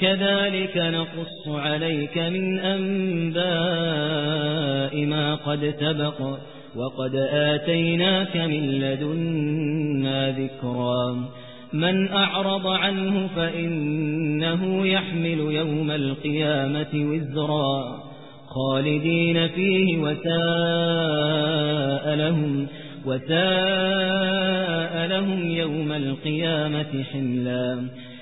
كذلك نقص عليك من أنباء ما قد سبق وقد آتيناك من لدنا ذكرا من أعرض عنه فإنه يحمل يوم القيامة وزرا خالدين فيه وساء لهم وساء لهم يوم القيامة حملا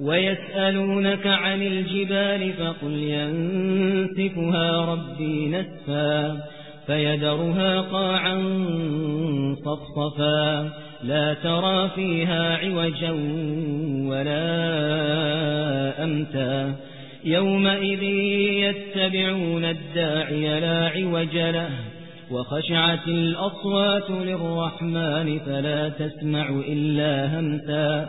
ويسألونك عن الجبال فقل ينسفها ربي نسفا فيذرها قاعا صفصفا لا ترى فيها عوجا ولا أمتا يومئذ يتبعون الداعي لا عوج له وخشعت الأصوات للرحمن فلا تسمع إلا همتا